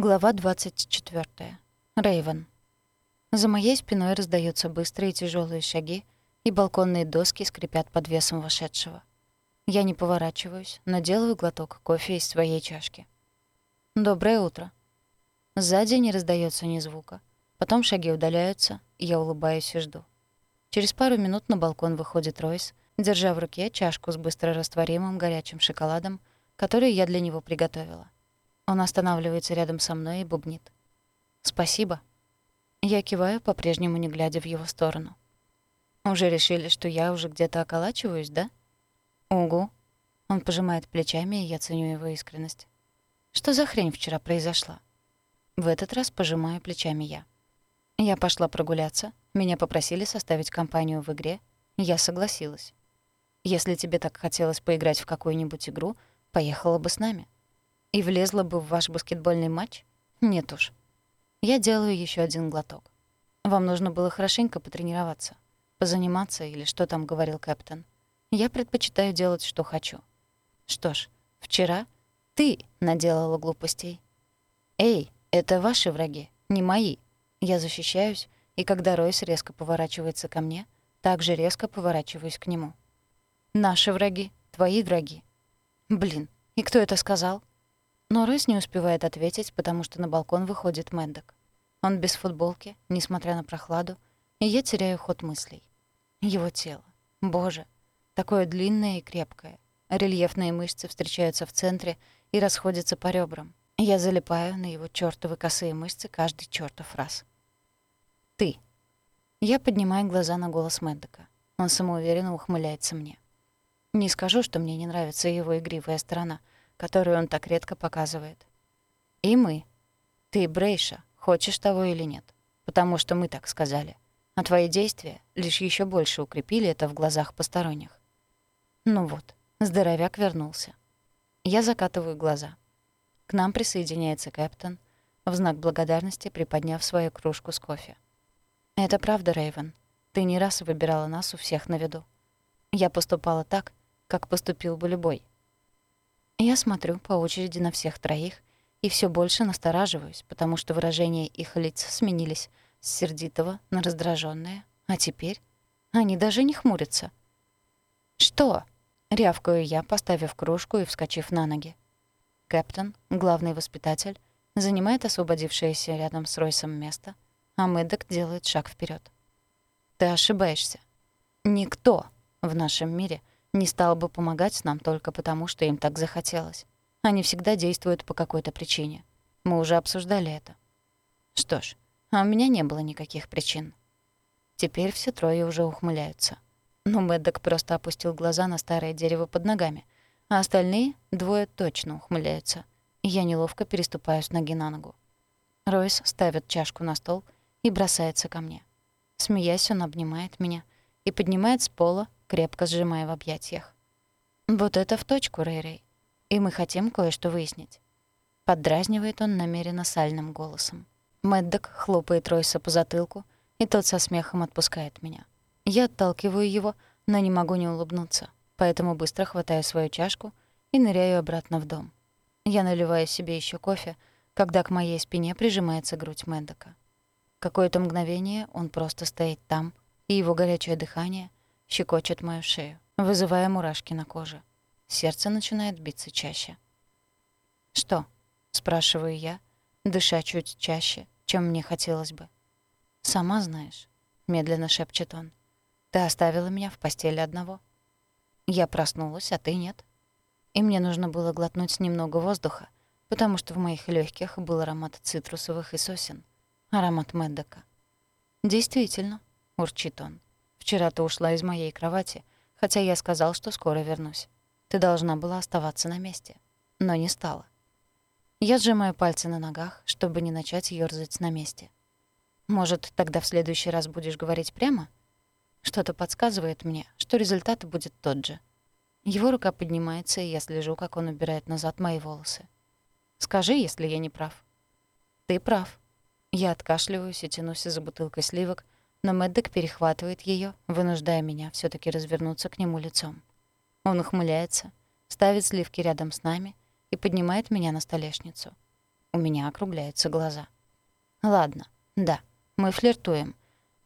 Глава 24. Рейвен. За моей спиной раздаются быстрые тяжелые шаги, и балконные доски скрипят под весом вошедшего. Я не поворачиваюсь, но делаю глоток кофе из своей чашки. «Доброе утро». Сзади не раздается ни звука. Потом шаги удаляются, и я улыбаюсь и жду. Через пару минут на балкон выходит Ройс, держа в руке чашку с быстрорастворимым горячим шоколадом, который я для него приготовила. Он останавливается рядом со мной и бубнит. «Спасибо». Я киваю, по-прежнему не глядя в его сторону. «Уже решили, что я уже где-то околачиваюсь, да?» «Угу». Он пожимает плечами, и я ценю его искренность. «Что за хрень вчера произошла?» В этот раз пожимаю плечами я. Я пошла прогуляться, меня попросили составить компанию в игре, я согласилась. Если тебе так хотелось поиграть в какую-нибудь игру, поехала бы с нами. И влезла бы в ваш баскетбольный матч? Нет уж. Я делаю еще один глоток. Вам нужно было хорошенько потренироваться, позаниматься или что там говорил капитан. Я предпочитаю делать, что хочу. Что ж, вчера ты наделала глупостей. Эй, это ваши враги, не мои. Я защищаюсь, и когда Ройс резко поворачивается ко мне, также резко поворачиваюсь к нему. Наши враги, твои враги. Блин, и кто это сказал? Но Ройс не успевает ответить, потому что на балкон выходит Мэддок. Он без футболки, несмотря на прохладу, и я теряю ход мыслей. Его тело. Боже, такое длинное и крепкое. Рельефные мышцы встречаются в центре и расходятся по ребрам. Я залипаю на его чёртовы косые мышцы каждый чёртов раз. «Ты». Я поднимаю глаза на голос Мэддока. Он самоуверенно ухмыляется мне. Не скажу, что мне не нравится его игривая сторона — которую он так редко показывает. И мы. Ты, Брейша, хочешь того или нет. Потому что мы так сказали. А твои действия лишь еще больше укрепили это в глазах посторонних. Ну вот, здоровяк вернулся. Я закатываю глаза. К нам присоединяется Кэптон, в знак благодарности приподняв свою кружку с кофе. «Это правда, Рэйвен. Ты не раз выбирала нас у всех на виду. Я поступала так, как поступил бы любой. Я смотрю по очереди на всех троих и все больше настораживаюсь, потому что выражения их лиц сменились с сердитого на раздраженное, а теперь они даже не хмурятся. «Что?» — рявкаю я, поставив кружку и вскочив на ноги. Кэптон, главный воспитатель, занимает освободившееся рядом с Ройсом место, а Мэддок делает шаг вперед. «Ты ошибаешься. Никто в нашем мире не стал бы помогать нам только потому, что им так захотелось. Они всегда действуют по какой-то причине. Мы уже обсуждали это. Что ж, а у меня не было никаких причин. Теперь все трое уже ухмыляются. Но Мэддок просто опустил глаза на старое дерево под ногами, а остальные двое точно ухмыляются. Я неловко переступаю с ноги на ногу. Ройс ставит чашку на стол и бросается ко мне. Смеясь, он обнимает меня и поднимает с пола крепко сжимая в объятиях. «Вот это в точку, Рэй-Рэй. И мы хотим кое-что выяснить». Поддразнивает он намеренно сальным голосом. Мэддок хлопает Ройса по затылку, и тот со смехом отпускает меня. Я отталкиваю его, но не могу не улыбнуться, поэтому быстро хватаю свою чашку и ныряю обратно в дом. Я наливаю себе еще кофе, когда к моей спине прижимается грудь Мэддока. Какое-то мгновение он просто стоит там, и его горячее дыхание щекочет мою шею, вызывая мурашки на коже. Сердце начинает биться чаще. «Что?» — спрашиваю я, дыша чуть чаще, чем мне хотелось бы. «Сама знаешь», — медленно шепчет он. «Ты оставила меня в постели одного. Я проснулась, а ты нет. И мне нужно было глотнуть немного воздуха, потому что в моих легких был аромат цитрусовых и сосен, аромат Мэддока. «Действительно», — урчит он. Вчера ты ушла из моей кровати, хотя я сказал, что скоро вернусь. Ты должна была оставаться на месте, но не стала. Я сжимаю пальцы на ногах, чтобы не начать ёрзать на месте. Может, тогда в следующий раз будешь говорить прямо? Что-то подсказывает мне, что результат будет тот же. Его рука поднимается, и я слежу, как он убирает назад мои волосы. Скажи, если я не прав. Ты прав. Я откашливаюсь и тянусь за бутылкой сливок, но Мэддок перехватывает ее, вынуждая меня все таки развернуться к нему лицом. Он ухмыляется, ставит сливки рядом с нами и поднимает меня на столешницу. У меня округляются глаза. Ладно, да, мы флиртуем,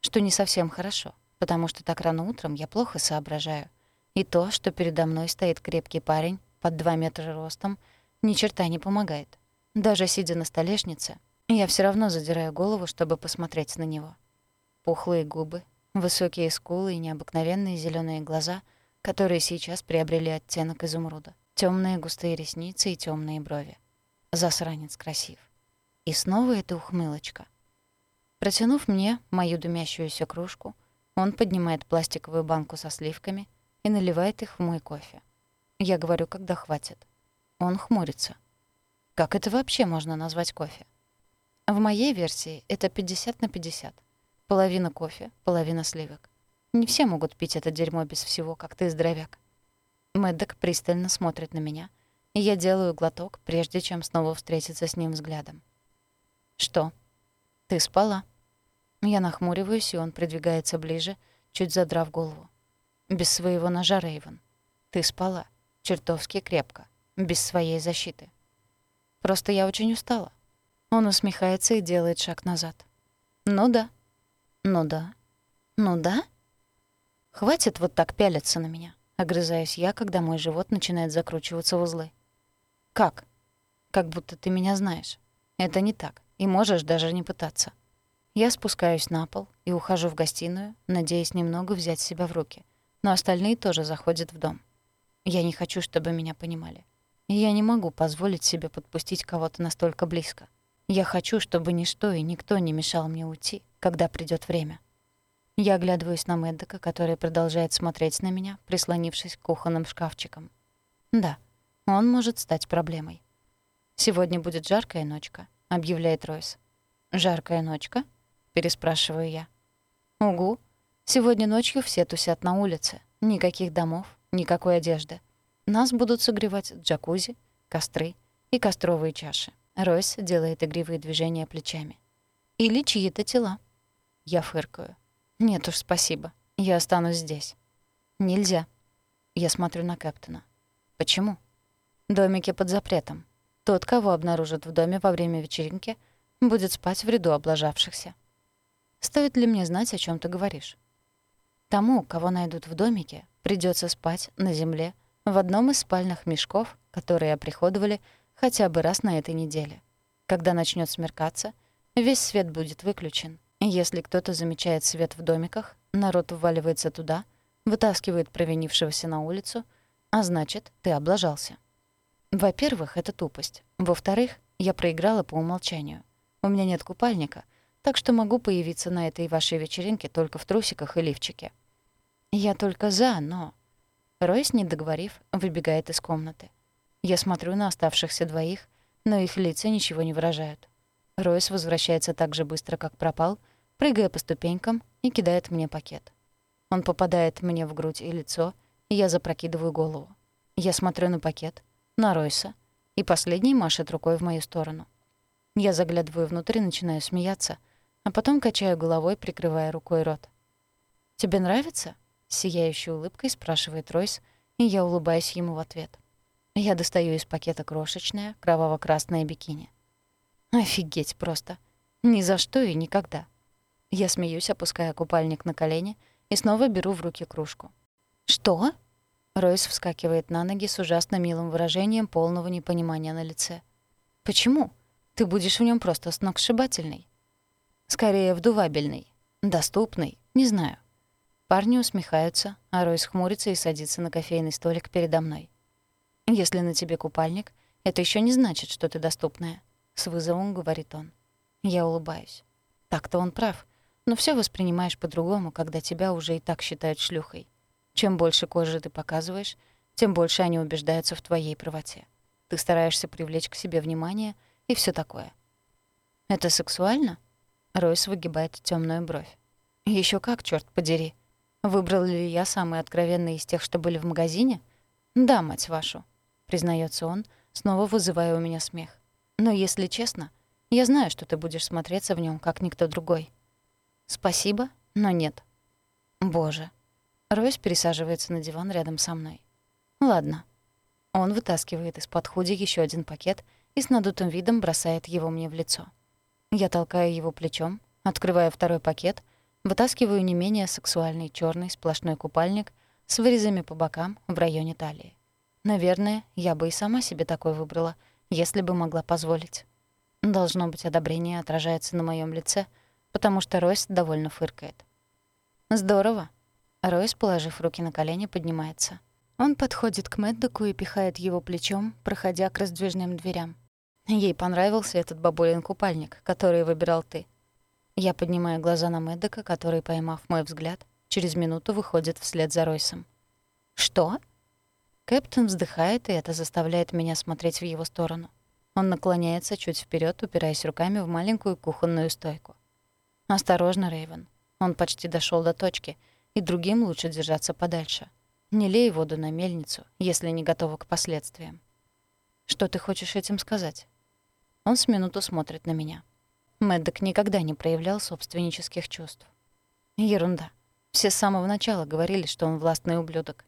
что не совсем хорошо, потому что так рано утром я плохо соображаю. И то, что передо мной стоит крепкий парень под 2 метра ростом, ни черта не помогает. Даже сидя на столешнице, я все равно задираю голову, чтобы посмотреть на него. Пухлые губы, высокие скулы и необыкновенные зеленые глаза, которые сейчас приобрели оттенок изумруда. Темные густые ресницы и темные брови. Засранец красив. И снова эта ухмылочка. Протянув мне мою дымящуюся кружку, он поднимает пластиковую банку со сливками и наливает их в мой кофе. Я говорю, когда хватит. Он хмурится. Как это вообще можно назвать кофе? В моей версии это 50 на 50. Половина кофе, половина сливок. Не все могут пить это дерьмо без всего, как ты, здоровяк. Мэддок пристально смотрит на меня, и я делаю глоток, прежде чем снова встретиться с ним взглядом. «Что? Ты спала?» Я нахмуриваюсь, и он придвигается ближе, чуть задрав голову. «Без своего ножа, Рейвен. Ты спала. Чертовски крепко. Без своей защиты. Просто я очень устала». Он усмехается и делает шаг назад. «Ну да. Ну да. Ну да?» «Хватит вот так пялиться на меня». Огрызаюсь я, когда мой живот начинает закручиваться в узлы. «Как?» «Как будто ты меня знаешь. Это не так, и можешь даже не пытаться». Я спускаюсь на пол и ухожу в гостиную, надеясь немного взять себя в руки. Но остальные тоже заходят в дом. Я не хочу, чтобы меня понимали. И я не могу позволить себе подпустить кого-то настолько близко. Я хочу, чтобы ничто и никто не мешал мне уйти, когда придёт время. Я оглядываюсь на Мэддека, который продолжает смотреть на меня, прислонившись к кухонным шкафчикам. Да, он может стать проблемой. «Сегодня будет жаркая ночка», — объявляет Ройс. «Жаркая ночка?» — переспрашиваю я. «Угу. Сегодня ночью все тусят на улице. Никаких домов, никакой одежды. Нас будут согревать джакузи, костры и костровые чаши». Ройс делает игривые движения плечами. «Или чьи-то тела». Я фыркаю. «Нет уж, спасибо. Я останусь здесь». «Нельзя». Я смотрю на Кэптона. «Почему?» «Домики под запретом. Тот, кого обнаружат в доме во время вечеринки, будет спать в ряду облажавшихся». «Стоит ли мне знать, о чем ты говоришь?» «Тому, кого найдут в домике, придется спать на земле в одном из спальных мешков, которые оприходовали хотя бы раз на этой неделе. Когда начнет смеркаться, весь свет будет выключен, если кто-то замечает свет в домиках, народ вваливается туда, вытаскивает провинившегося на улицу, а значит, ты облажался. Во-первых, это тупость. Во-вторых, я проиграла по умолчанию. У меня нет купальника, так что могу появиться на этой вашей вечеринке только в трусиках и лифчике. Я только за, но... Ройс, не договорив, выбегает из комнаты. Я смотрю на оставшихся двоих, но их лица ничего не выражают. Ройс возвращается так же быстро, как пропал — прыгая по ступенькам и кидает мне пакет. Он попадает мне в грудь и лицо, и я запрокидываю голову. Я смотрю на пакет, на Ройса, и последний машет рукой в мою сторону. Я заглядываю внутрь и начинаю смеяться, а потом качаю головой, прикрывая рукой рот. «Тебе нравится?» — сияющей улыбкой спрашивает Ройс, и я улыбаюсь ему в ответ. Я достаю из пакета крошечное, кроваво-красное бикини. Офигеть просто. Ни за что и никогда. Я смеюсь, опуская купальник на колени, и снова беру в руки кружку. «Что?» Ройс вскакивает на ноги с ужасно милым выражением полного непонимания на лице. «Почему? Ты будешь в нем просто сногсшибательный». «Скорее, вдувабельный. Доступный. Не знаю». Парни усмехаются, а Ройс хмурится и садится на кофейный столик передо мной. «Если на тебе купальник, это еще не значит, что ты доступная», — с вызовом говорит он. Я улыбаюсь. Так-то он прав но все воспринимаешь по-другому, когда тебя уже и так считают шлюхой. Чем больше кожи ты показываешь, тем больше они убеждаются в твоей правоте. Ты стараешься привлечь к себе внимание и все такое. «Это сексуально?» Ройс выгибает темную бровь. Еще как, черт подери. Выбрал ли я самый откровенный из тех, что были в магазине? Да, мать вашу, признается он, снова вызывая у меня смех. Но если честно, я знаю, что ты будешь смотреться в нем как никто другой. Спасибо, но нет. Боже. Ройс пересаживается на диван рядом со мной. Ладно. Он вытаскивает из-под худи еще один пакет и с надутым видом бросает его мне в лицо. Я толкаю его плечом, открываю второй пакет, вытаскиваю не менее сексуальный черный сплошной купальник с вырезами по бокам в районе талии. Наверное, я бы и сама себе такой выбрала, если бы могла позволить. Должно быть, одобрение отражается на моем лице, потому что Ройс довольно фыркает. «Здорово». Ройс, положив руки на колени, поднимается. Он подходит к Мэддоку и пихает его плечом, проходя к раздвижным дверям. Ей понравился этот бабулин купальник, который выбирал ты. Я поднимаю глаза на Мэддока, который, поймав мой взгляд, через минуту выходит вслед за Ройсом. «Что?» Кэптон вздыхает, и это заставляет меня смотреть в его сторону. Он наклоняется чуть вперед, упираясь руками в маленькую кухонную стойку. «Осторожно, Рейвен. Он почти дошел до точки, и другим лучше держаться подальше. Не лей воду на мельницу, если не готова к последствиям». «Что ты хочешь этим сказать?» Он с минуту смотрит на меня. Мэддок никогда не проявлял собственнических чувств. Ерунда. Все с самого начала говорили, что он властный ублюдок.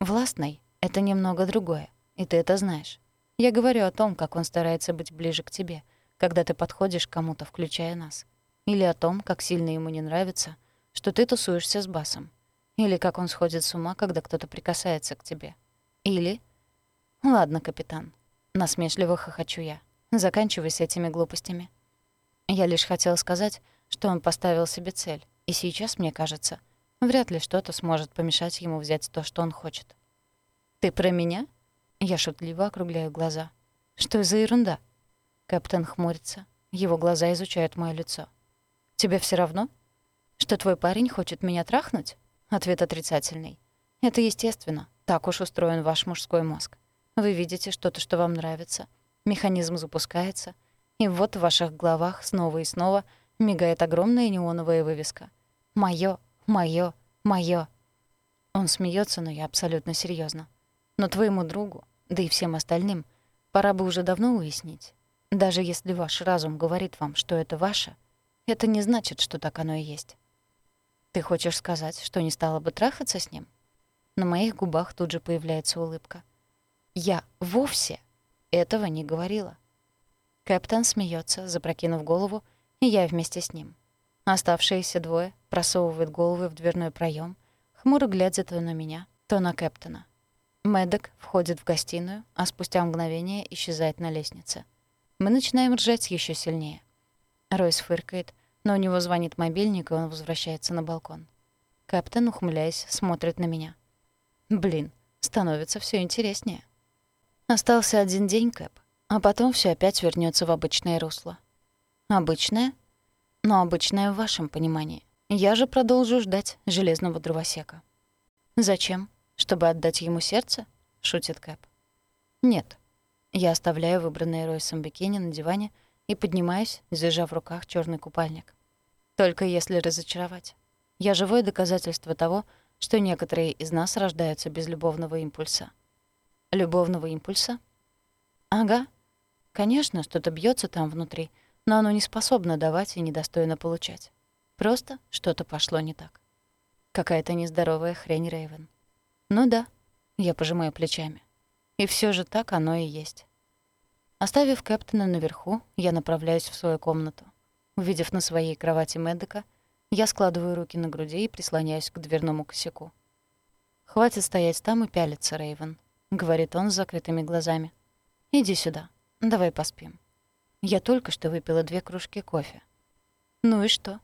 Властный — это немного другое, и ты это знаешь. Я говорю о том, как он старается быть ближе к тебе, когда ты подходишь к кому-то, включая нас. Или о том, как сильно ему не нравится, что ты тусуешься с басом. Или как он сходит с ума, когда кто-то прикасается к тебе. Или... Ладно, капитан. Насмешливо хохочу я. Заканчивай с этими глупостями. Я лишь хотел сказать, что он поставил себе цель, и сейчас, мне кажется, вряд ли что-то сможет помешать ему взять то, что он хочет. «Ты про меня?» Я шутливо округляю глаза. «Что за ерунда?» Капитан хмурится. Его глаза изучают моё лицо. «Тебе все равно? Что твой парень хочет меня трахнуть?» Ответ отрицательный. «Это естественно. Так уж устроен ваш мужской мозг. Вы видите что-то, что вам нравится — Механизм запускается, и вот в ваших головах снова и снова мигает огромная неоновая вывеска. «Моё, моё, моё». Он смеется, но я абсолютно серьезно. Но твоему другу, да и всем остальным, пора бы уже давно уяснить. Даже если ваш разум говорит вам, что это ваше, это не значит, что так оно и есть. Ты хочешь сказать, что не стала бы трахаться с ним? На моих губах тут же появляется улыбка. Я вовсе этого не говорила. Кэптон смеется, запрокинув голову, и я вместе с ним. Оставшиеся двое просовывают головы в дверной проем, хмуро глядя то на меня, то на Кэптона. Мэддок входит в гостиную, а спустя мгновение исчезает на лестнице. Мы начинаем ржать еще сильнее. Ройс фыркает, но у него звонит мобильник, и он возвращается на балкон. Кэптон, ухмыляясь, смотрит на меня. Блин, становится все интереснее. Остался один день, Кэп, а потом все опять вернется в обычное русло. Обычное? Но обычное в вашем понимании. Я же продолжу ждать железного дровосека. Зачем? Чтобы отдать ему сердце? Шутит Кэп. Нет. Я оставляю выбранное Ройсом бикини на диване и поднимаюсь, зажав в руках черный купальник. Только если разочаровать. Я живое доказательство того, что некоторые из нас рождаются без любовного импульса. Любовного импульса? Ага. Конечно, что-то бьется там внутри, но оно не способно давать и недостойно получать. Просто что-то пошло не так. Какая-то нездоровая хрень, Рейвен. Ну да, я пожимаю плечами. И все же так оно и есть. Оставив Кэптона наверху, я направляюсь в свою комнату. Увидев на своей кровати Мэддека, я складываю руки на груди и прислоняюсь к дверному косяку. Хватит стоять там и пялиться, Рейвен. — говорит он с закрытыми глазами. «Иди сюда. Давай поспим. Я только что выпила две кружки кофе». «Ну и что?»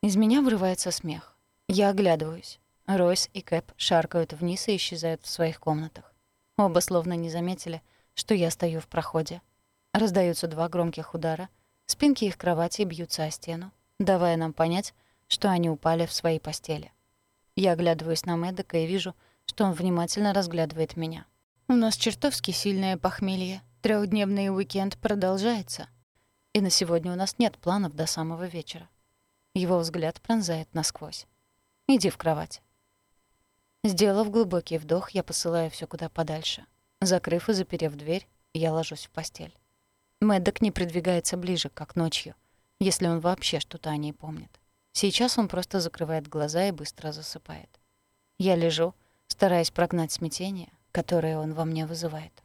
Из меня вырывается смех. Я оглядываюсь. Ройс и Кэп шаркают вниз и исчезают в своих комнатах. Оба словно не заметили, что я стою в проходе. Раздаются два громких удара, спинки их кровати бьются о стену, давая нам понять, что они упали в свои постели. Я оглядываюсь на Мэддека и вижу, что он внимательно разглядывает меня. «У нас чертовски сильное похмелье. Трехдневный уикенд продолжается. И на сегодня у нас нет планов до самого вечера». Его взгляд пронзает насквозь. «Иди в кровать». Сделав глубокий вдох, я посылаю все куда подальше. Закрыв и заперев дверь, я ложусь в постель. Мэддок не придвигается ближе, как ночью, если он вообще что-то о ней помнит. Сейчас он просто закрывает глаза и быстро засыпает. Я лежу, стараясь прогнать смятение, которое он во мне вызывает.